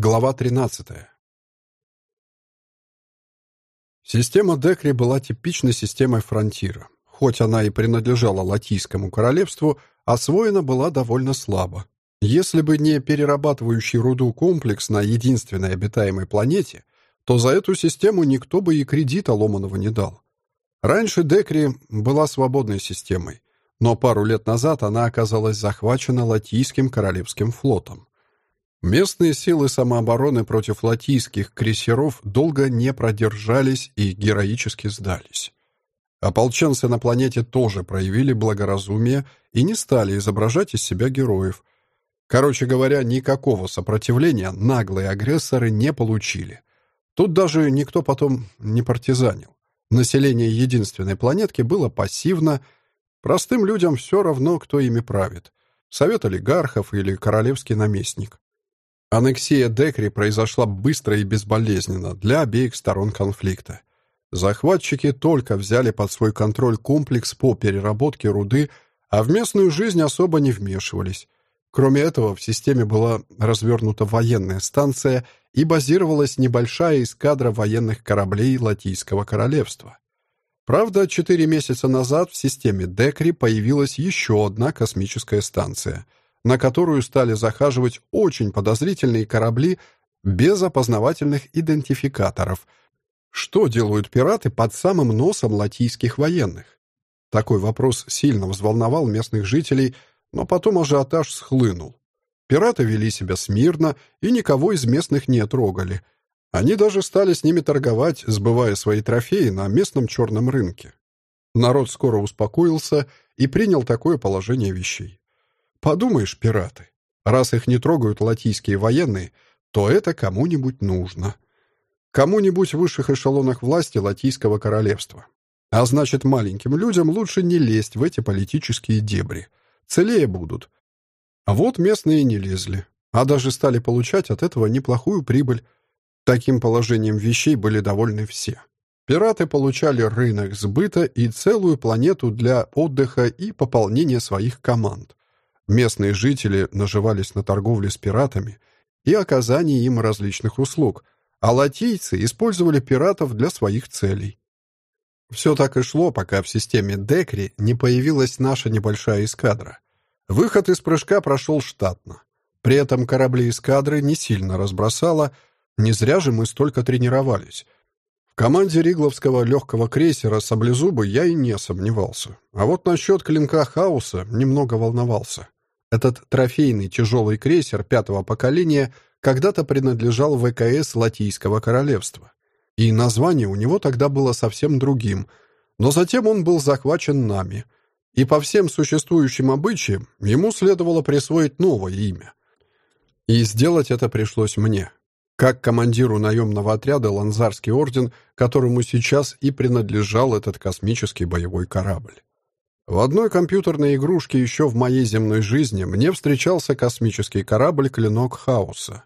Глава 13. Система Декри была типичной системой фронтира. Хоть она и принадлежала Латийскому королевству, освоена была довольно слабо. Если бы не перерабатывающий руду комплекс на единственной обитаемой планете, то за эту систему никто бы и кредита ломаного не дал. Раньше Декри была свободной системой, но пару лет назад она оказалась захвачена Латийским королевским флотом. Местные силы самообороны против латийских крейсеров долго не продержались и героически сдались. Ополченцы на планете тоже проявили благоразумие и не стали изображать из себя героев. Короче говоря, никакого сопротивления наглые агрессоры не получили. Тут даже никто потом не партизанил. Население единственной планетки было пассивно, простым людям все равно, кто ими правит. Совет олигархов или королевский наместник. Аннексия Декри произошла быстро и безболезненно для обеих сторон конфликта. Захватчики только взяли под свой контроль комплекс по переработке руды, а в местную жизнь особо не вмешивались. Кроме этого, в системе была развернута военная станция и базировалась небольшая эскадра военных кораблей Латийского королевства. Правда, четыре месяца назад в системе Декри появилась еще одна космическая станция — на которую стали захаживать очень подозрительные корабли без опознавательных идентификаторов. Что делают пираты под самым носом латийских военных? Такой вопрос сильно взволновал местных жителей, но потом ажиотаж схлынул. Пираты вели себя смирно и никого из местных не трогали. Они даже стали с ними торговать, сбывая свои трофеи на местном черном рынке. Народ скоро успокоился и принял такое положение вещей. Подумаешь, пираты. Раз их не трогают латийские военные, то это кому-нибудь нужно. Кому-нибудь в высших эшелонах власти Латийского королевства. А значит, маленьким людям лучше не лезть в эти политические дебри. Целее будут. Вот местные не лезли, а даже стали получать от этого неплохую прибыль. Таким положением вещей были довольны все. Пираты получали рынок сбыта и целую планету для отдыха и пополнения своих команд. Местные жители наживались на торговле с пиратами и оказании им различных услуг, а латийцы использовали пиратов для своих целей. Все так и шло, пока в системе Декри не появилась наша небольшая эскадра. Выход из прыжка прошел штатно. При этом корабли эскадры не сильно разбросало, не зря же мы столько тренировались. В команде Ригловского легкого крейсера «Саблезубы» я и не сомневался. А вот насчет клинка Хаоса немного волновался. Этот трофейный тяжелый крейсер пятого поколения когда-то принадлежал ВКС Латийского королевства. И название у него тогда было совсем другим, но затем он был захвачен нами. И по всем существующим обычаям ему следовало присвоить новое имя. И сделать это пришлось мне, как командиру наемного отряда «Ланзарский орден», которому сейчас и принадлежал этот космический боевой корабль. В одной компьютерной игрушке еще в моей земной жизни мне встречался космический корабль «Клинок Хаоса».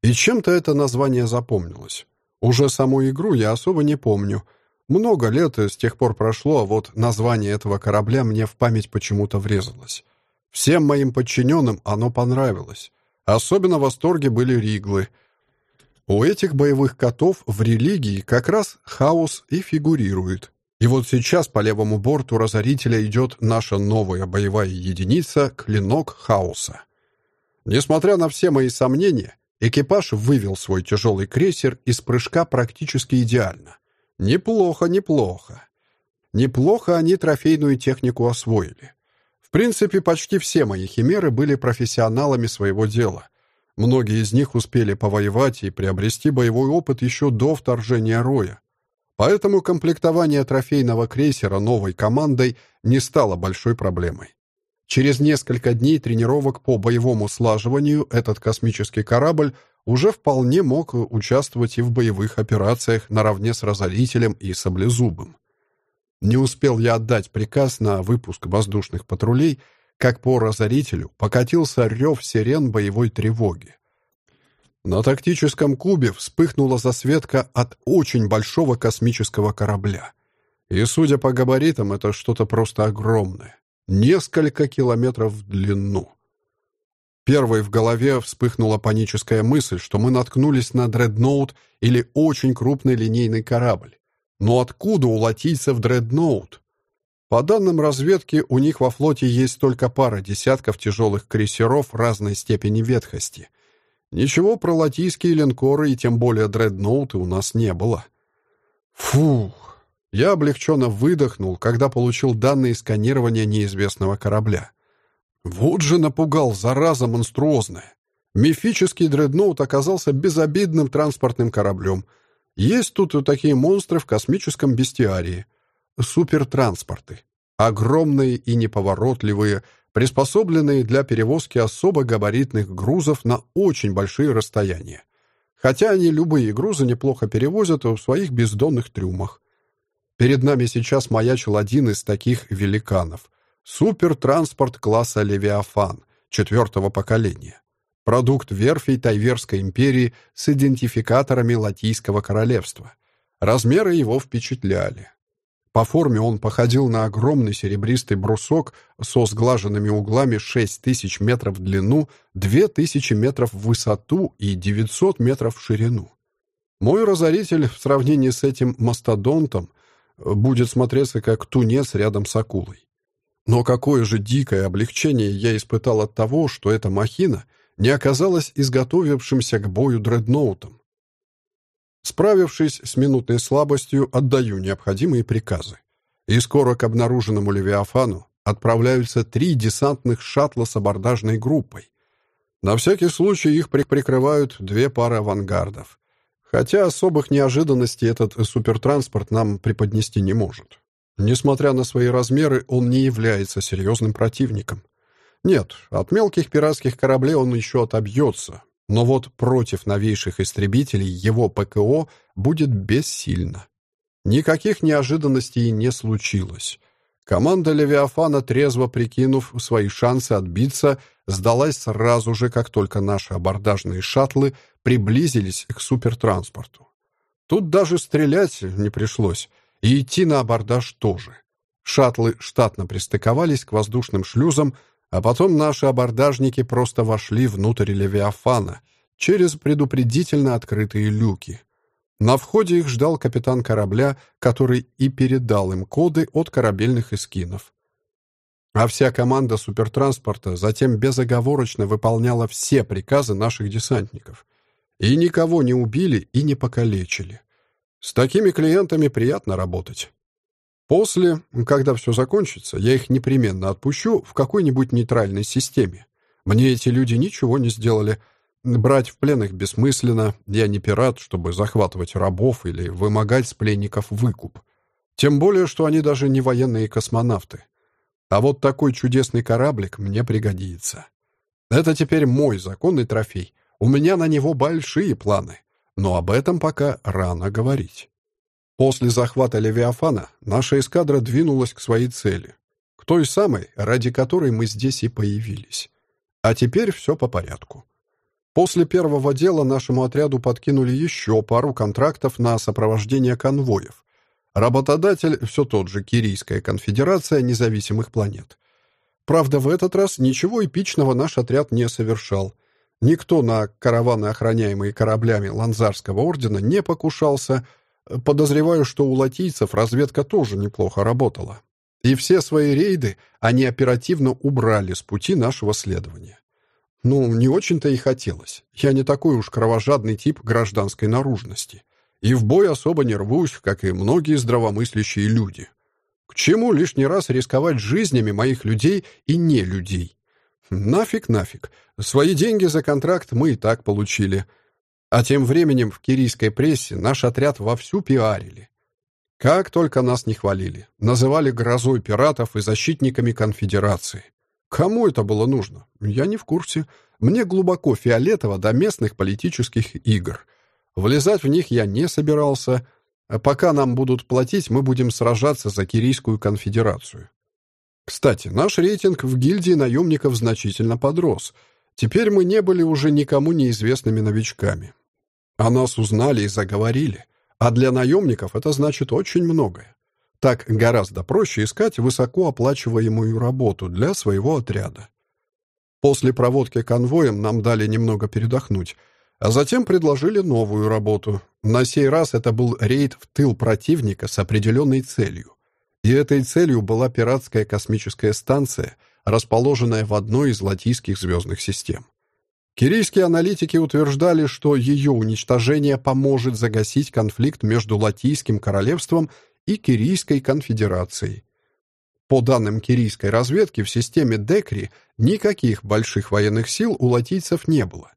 И чем-то это название запомнилось. Уже саму игру я особо не помню. Много лет с тех пор прошло, а вот название этого корабля мне в память почему-то врезалось. Всем моим подчиненным оно понравилось. Особенно в восторге были риглы. У этих боевых котов в религии как раз хаос и фигурирует. И вот сейчас по левому борту разорителя идет наша новая боевая единица «Клинок Хаоса». Несмотря на все мои сомнения, экипаж вывел свой тяжелый крейсер из прыжка практически идеально. Неплохо, неплохо. Неплохо они трофейную технику освоили. В принципе, почти все мои химеры были профессионалами своего дела. Многие из них успели повоевать и приобрести боевой опыт еще до вторжения Роя. Поэтому комплектование трофейного крейсера новой командой не стало большой проблемой. Через несколько дней тренировок по боевому слаживанию этот космический корабль уже вполне мог участвовать и в боевых операциях наравне с Разорителем и Саблезубым. Не успел я отдать приказ на выпуск воздушных патрулей, как по Разорителю покатился рев сирен боевой тревоги. На тактическом кубе вспыхнула засветка от очень большого космического корабля. И, судя по габаритам, это что-то просто огромное. Несколько километров в длину. Первой в голове вспыхнула паническая мысль, что мы наткнулись на дредноут или очень крупный линейный корабль. Но откуда у латийцев дредноут? По данным разведки, у них во флоте есть только пара десятков тяжелых крейсеров разной степени ветхости. Ничего про латийские линкоры и тем более дредноуты у нас не было. Фух! Я облегченно выдохнул, когда получил данные сканирования неизвестного корабля. Вот же напугал, зараза монструозная. Мифический дредноут оказался безобидным транспортным кораблем. Есть тут и такие монстры в космическом бестиарии. Супертранспорты. Огромные и неповоротливые, приспособленные для перевозки особо габаритных грузов на очень большие расстояния. Хотя они любые грузы неплохо перевозят в своих бездонных трюмах. Перед нами сейчас маячил один из таких великанов — Супертранспорт класса «Левиафан» четвертого поколения. Продукт верфей Тайверской империи с идентификаторами Латийского королевства. Размеры его впечатляли. По форме он походил на огромный серебристый брусок со сглаженными углами 6000 метров в длину, 2000 метров в высоту и 900 метров в ширину. Мой разоритель в сравнении с этим мастодонтом будет смотреться как тунец рядом с акулой. Но какое же дикое облегчение я испытал от того, что эта махина не оказалась изготовившимся к бою дредноутом. Справившись с минутной слабостью, отдаю необходимые приказы. И скоро к обнаруженному Левиафану отправляются три десантных шаттла с абордажной группой. На всякий случай их прикрывают две пары авангардов. Хотя особых неожиданностей этот супертранспорт нам преподнести не может. Несмотря на свои размеры, он не является серьезным противником. Нет, от мелких пиратских кораблей он еще отобьется, но вот против новейших истребителей его ПКО будет бессильно. Никаких неожиданностей не случилось. Команда Левиафана, трезво прикинув свои шансы отбиться, сдалась сразу же, как только наши абордажные шаттлы приблизились к супертранспорту. Тут даже стрелять не пришлось. И идти на абордаж тоже. Шаттлы штатно пристыковались к воздушным шлюзам, а потом наши абордажники просто вошли внутрь Левиафана через предупредительно открытые люки. На входе их ждал капитан корабля, который и передал им коды от корабельных эскинов. А вся команда супертранспорта затем безоговорочно выполняла все приказы наших десантников. И никого не убили и не покалечили. С такими клиентами приятно работать. После, когда все закончится, я их непременно отпущу в какой-нибудь нейтральной системе. Мне эти люди ничего не сделали. Брать в плен их бессмысленно. Я не пират, чтобы захватывать рабов или вымогать с пленников выкуп. Тем более, что они даже не военные космонавты. А вот такой чудесный кораблик мне пригодится. Это теперь мой законный трофей. У меня на него большие планы но об этом пока рано говорить. После захвата Левиафана наша эскадра двинулась к своей цели, к той самой, ради которой мы здесь и появились. А теперь все по порядку. После первого дела нашему отряду подкинули еще пару контрактов на сопровождение конвоев. Работодатель все тот же Кирийская конфедерация независимых планет. Правда, в этот раз ничего эпичного наш отряд не совершал. Никто на караваны, охраняемые кораблями Ланзарского ордена, не покушался. Подозреваю, что у латийцев разведка тоже неплохо работала. И все свои рейды они оперативно убрали с пути нашего следования. Ну, не очень-то и хотелось. Я не такой уж кровожадный тип гражданской наружности. И в бой особо не рвусь, как и многие здравомыслящие люди. К чему лишний раз рисковать жизнями моих людей и не людей? Нафиг, нафиг. Свои деньги за контракт мы и так получили. А тем временем в кирийской прессе наш отряд вовсю пиарили. Как только нас не хвалили. Называли грозой пиратов и защитниками конфедерации. Кому это было нужно? Я не в курсе. Мне глубоко фиолетово до местных политических игр. Влезать в них я не собирался. А пока нам будут платить, мы будем сражаться за Кирийскую конфедерацию. Кстати, наш рейтинг в гильдии наемников значительно подрос. Теперь мы не были уже никому неизвестными новичками. О нас узнали и заговорили. А для наемников это значит очень многое. Так гораздо проще искать высокооплачиваемую работу для своего отряда. После проводки конвоем нам дали немного передохнуть, а затем предложили новую работу. На сей раз это был рейд в тыл противника с определенной целью. И этой целью была пиратская космическая станция, расположенная в одной из латийских звездных систем. Кирийские аналитики утверждали, что ее уничтожение поможет загасить конфликт между Латийским королевством и Кирийской конфедерацией. По данным кирийской разведки, в системе Декри никаких больших военных сил у латийцев не было.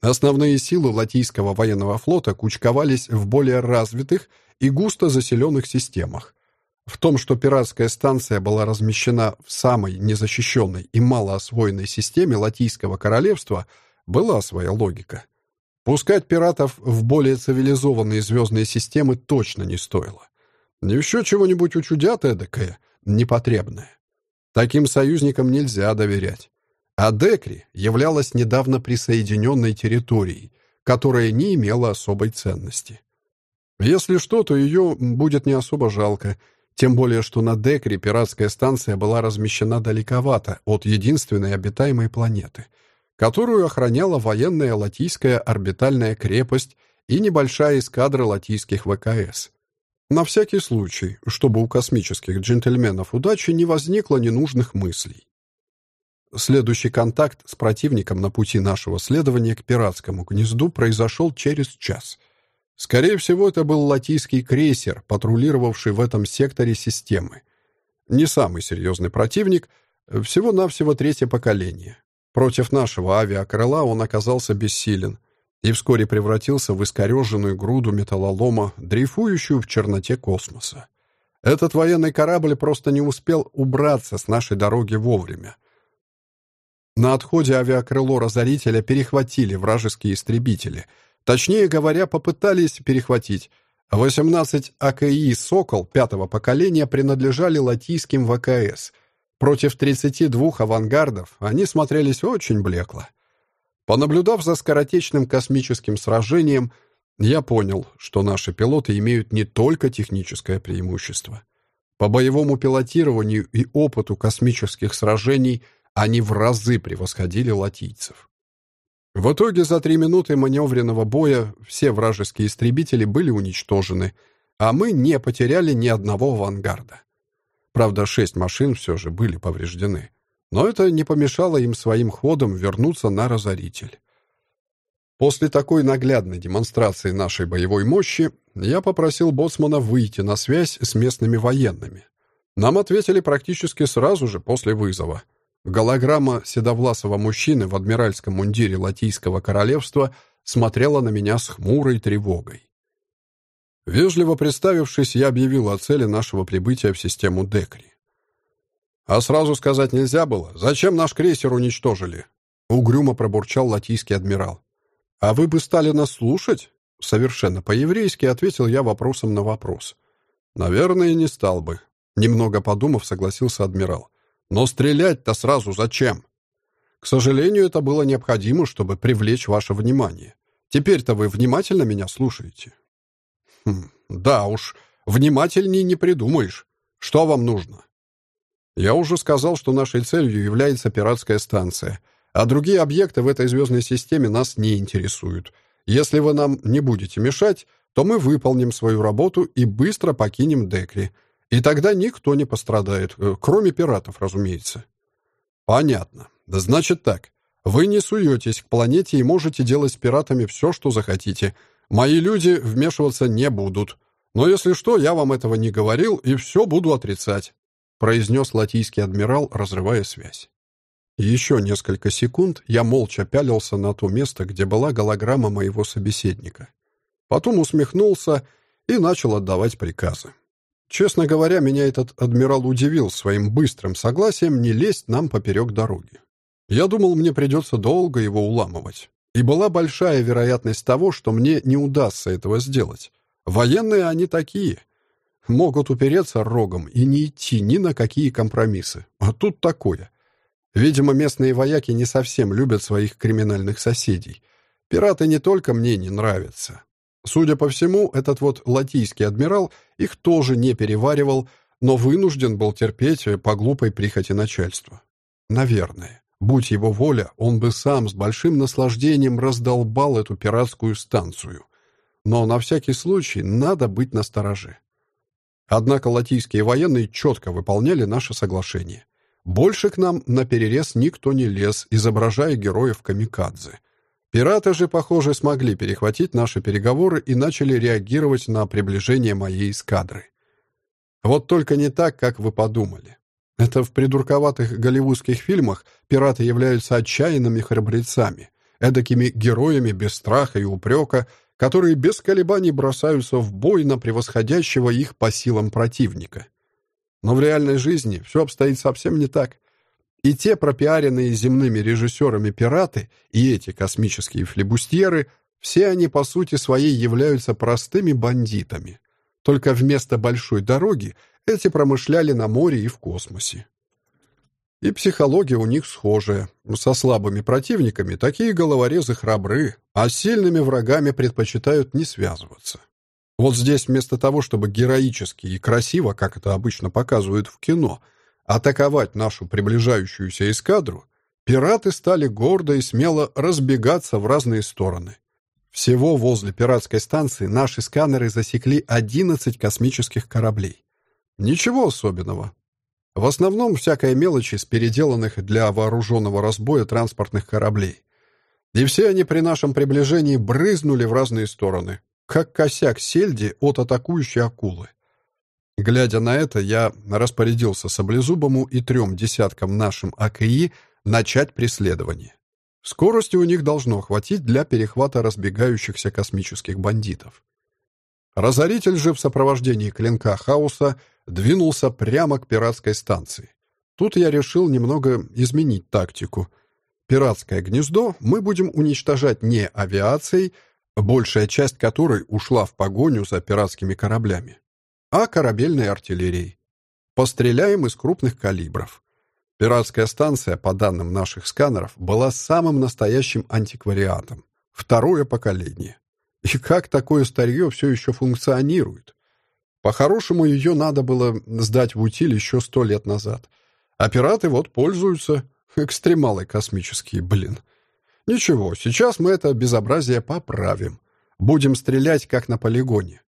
Основные силы Латийского военного флота кучковались в более развитых и густо заселенных системах. В том, что пиратская станция была размещена в самой незащищенной и малоосвоенной системе Латийского королевства, была своя логика. Пускать пиратов в более цивилизованные звездные системы точно не стоило. Еще чего-нибудь учудят эдакое, непотребное. Таким союзникам нельзя доверять. А Декри являлась недавно присоединенной территорией, которая не имела особой ценности. Если что, то ее будет не особо жалко, тем более, что на Декре пиратская станция была размещена далековато от единственной обитаемой планеты, которую охраняла военная латийская орбитальная крепость и небольшая эскадра латийских ВКС. На всякий случай, чтобы у космических джентльменов удачи не возникло ненужных мыслей. Следующий контакт с противником на пути нашего следования к пиратскому гнезду произошел через час. Скорее всего, это был латийский крейсер, патрулировавший в этом секторе системы. Не самый серьезный противник, всего-навсего третье поколение. Против нашего авиакрыла он оказался бессилен и вскоре превратился в искореженную груду металлолома, дрейфующую в черноте космоса. Этот военный корабль просто не успел убраться с нашей дороги вовремя. На отходе авиакрыло «Разорителя» перехватили вражеские истребители. Точнее говоря, попытались перехватить. 18 АКИ «Сокол» пятого поколения принадлежали латийским ВКС. Против 32 авангардов они смотрелись очень блекло. Понаблюдав за скоротечным космическим сражением, я понял, что наши пилоты имеют не только техническое преимущество. По боевому пилотированию и опыту космических сражений они в разы превосходили латийцев. В итоге за три минуты маневренного боя все вражеские истребители были уничтожены, а мы не потеряли ни одного авангарда. Правда, шесть машин все же были повреждены но это не помешало им своим ходом вернуться на разоритель. После такой наглядной демонстрации нашей боевой мощи я попросил боцмана выйти на связь с местными военными. Нам ответили практически сразу же после вызова. Голограмма седовласого мужчины в адмиральском мундире Латийского королевства смотрела на меня с хмурой тревогой. Вежливо представившись, я объявил о цели нашего прибытия в систему Декри. «А сразу сказать нельзя было? Зачем наш крейсер уничтожили?» Угрюмо пробурчал латийский адмирал. «А вы бы стали нас слушать?» Совершенно по-еврейски ответил я вопросом на вопрос. «Наверное, не стал бы». Немного подумав, согласился адмирал. «Но стрелять-то сразу зачем?» «К сожалению, это было необходимо, чтобы привлечь ваше внимание. Теперь-то вы внимательно меня слушаете?» «Хм, да уж, внимательней не придумаешь. Что вам нужно?» Я уже сказал, что нашей целью является пиратская станция, а другие объекты в этой звездной системе нас не интересуют. Если вы нам не будете мешать, то мы выполним свою работу и быстро покинем Декри. И тогда никто не пострадает, э, кроме пиратов, разумеется. Понятно. Значит так. Вы не суетесь к планете и можете делать с пиратами все, что захотите. Мои люди вмешиваться не будут. Но если что, я вам этого не говорил и все буду отрицать произнес латийский адмирал, разрывая связь. Еще несколько секунд я молча пялился на то место, где была голограмма моего собеседника. Потом усмехнулся и начал отдавать приказы. Честно говоря, меня этот адмирал удивил своим быстрым согласием не лезть нам поперек дороги. Я думал, мне придется долго его уламывать. И была большая вероятность того, что мне не удастся этого сделать. Военные они такие — Могут упереться рогом и не идти ни на какие компромиссы. А тут такое. Видимо, местные вояки не совсем любят своих криминальных соседей. Пираты не только мне не нравятся. Судя по всему, этот вот латийский адмирал их тоже не переваривал, но вынужден был терпеть по глупой прихоти начальства. Наверное. Будь его воля, он бы сам с большим наслаждением раздолбал эту пиратскую станцию. Но на всякий случай надо быть настороже. Однако латийские военные четко выполняли наше соглашение. Больше к нам на перерез никто не лез, изображая героев камикадзе. Пираты же, похоже, смогли перехватить наши переговоры и начали реагировать на приближение моей эскадры. Вот только не так, как вы подумали. Это в придурковатых голливудских фильмах пираты являются отчаянными храбрецами, эдакими героями без страха и упрека, которые без колебаний бросаются в бой на превосходящего их по силам противника. Но в реальной жизни все обстоит совсем не так. И те пропиаренные земными режиссерами пираты, и эти космические флебустьеры, все они по сути своей являются простыми бандитами. Только вместо большой дороги эти промышляли на море и в космосе. И психология у них схожая. Со слабыми противниками такие головорезы храбры, а сильными врагами предпочитают не связываться. Вот здесь вместо того, чтобы героически и красиво, как это обычно показывают в кино, атаковать нашу приближающуюся эскадру, пираты стали гордо и смело разбегаться в разные стороны. Всего возле пиратской станции наши сканеры засекли 11 космических кораблей. Ничего особенного. В основном всякая мелочь из переделанных для вооруженного разбоя транспортных кораблей. И все они при нашем приближении брызнули в разные стороны, как косяк сельди от атакующей акулы. Глядя на это, я распорядился Саблезубому и трем десяткам нашим АКИ начать преследование. Скорости у них должно хватить для перехвата разбегающихся космических бандитов. Разоритель же в сопровождении клинка хаоса двинулся прямо к пиратской станции. Тут я решил немного изменить тактику. Пиратское гнездо мы будем уничтожать не авиацией, большая часть которой ушла в погоню за пиратскими кораблями, а корабельной артиллерией. Постреляем из крупных калибров. Пиратская станция, по данным наших сканеров, была самым настоящим антиквариатом. Второе поколение. И как такое старье все еще функционирует? По-хорошему, ее надо было сдать в утиль еще сто лет назад. А пираты вот пользуются. Экстремалы космические, блин. Ничего, сейчас мы это безобразие поправим. Будем стрелять, как на полигоне.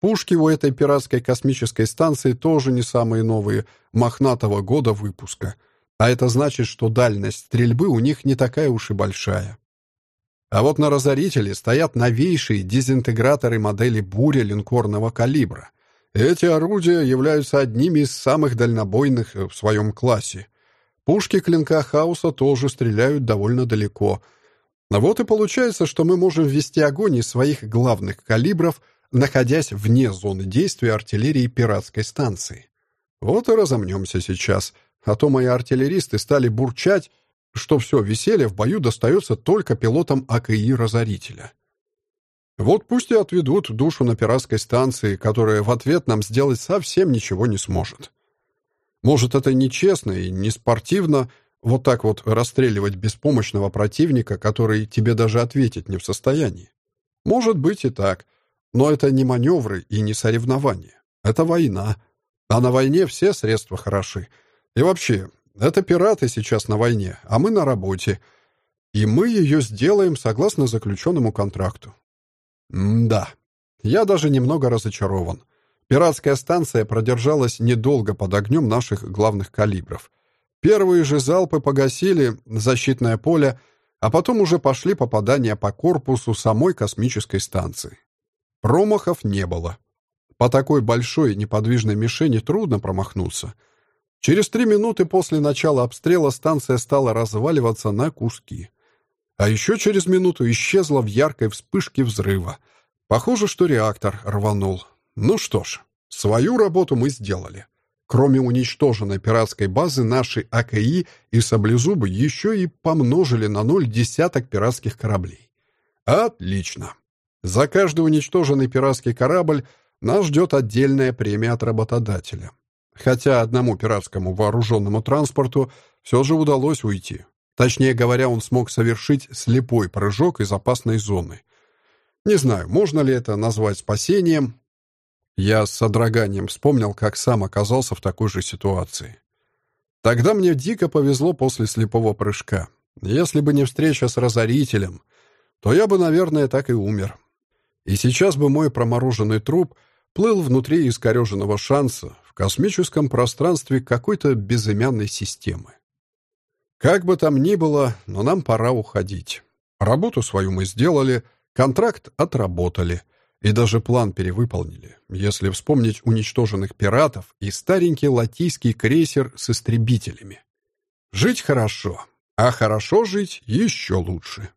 Пушки у этой пиратской космической станции тоже не самые новые, мохнатого года выпуска. А это значит, что дальность стрельбы у них не такая уж и большая. А вот на разорителе стоят новейшие дезинтеграторы модели «Буря» линкорного калибра. Эти орудия являются одними из самых дальнобойных в своем классе. Пушки клинка хаоса тоже стреляют довольно далеко. Вот и получается, что мы можем вести огонь из своих главных калибров, находясь вне зоны действия артиллерии пиратской станции. Вот и разомнемся сейчас, а то мои артиллеристы стали бурчать, что все веселье в бою достается только пилотам АКИ-разорителя. Вот пусть и отведут душу на пиратской станции, которая в ответ нам сделать совсем ничего не сможет. Может, это нечестно и не спортивно вот так вот расстреливать беспомощного противника, который тебе даже ответить не в состоянии. Может быть и так, но это не маневры и не соревнования. Это война. А на войне все средства хороши. И вообще, это пираты сейчас на войне, а мы на работе. И мы ее сделаем согласно заключенному контракту. Да, я даже немного разочарован. Пиратская станция продержалась недолго под огнем наших главных калибров. Первые же залпы погасили защитное поле, а потом уже пошли попадания по корпусу самой космической станции. Промахов не было. По такой большой неподвижной мишени трудно промахнуться — Через три минуты после начала обстрела станция стала разваливаться на куски. А еще через минуту исчезла в яркой вспышке взрыва. Похоже, что реактор рванул. Ну что ж, свою работу мы сделали. Кроме уничтоженной пиратской базы, наши АКИ и саблезубы еще и помножили на ноль десяток пиратских кораблей. Отлично. За каждый уничтоженный пиратский корабль нас ждет отдельная премия от работодателя. Хотя одному пиратскому вооруженному транспорту все же удалось уйти. Точнее говоря, он смог совершить слепой прыжок из опасной зоны. Не знаю, можно ли это назвать спасением. Я с содроганием вспомнил, как сам оказался в такой же ситуации. Тогда мне дико повезло после слепого прыжка. Если бы не встреча с разорителем, то я бы, наверное, так и умер. И сейчас бы мой промороженный труп плыл внутри искореженного шанса в космическом пространстве какой-то безымянной системы. Как бы там ни было, но нам пора уходить. Работу свою мы сделали, контракт отработали и даже план перевыполнили, если вспомнить уничтоженных пиратов и старенький латийский крейсер с истребителями. Жить хорошо, а хорошо жить еще лучше.